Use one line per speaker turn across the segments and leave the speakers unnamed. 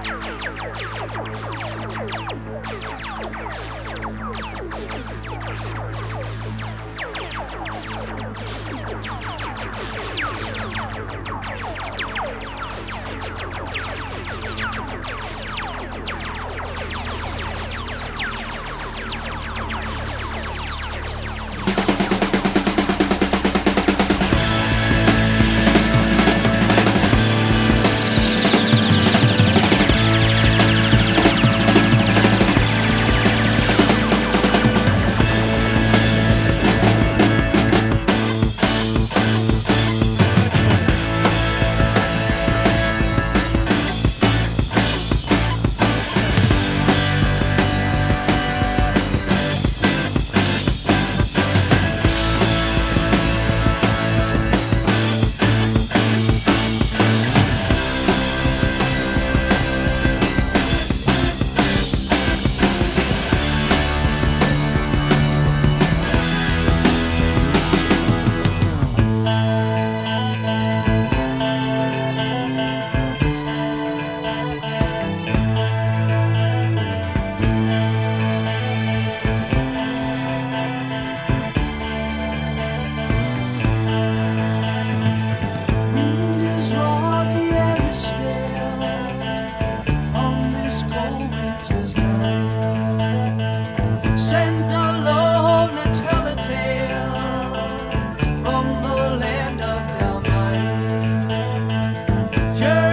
Thank you.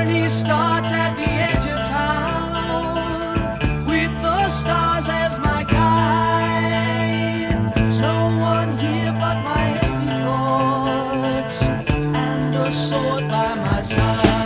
journey starts at the edge of town with the stars as my guide. No one here but my empty thoughts and a sword by my side.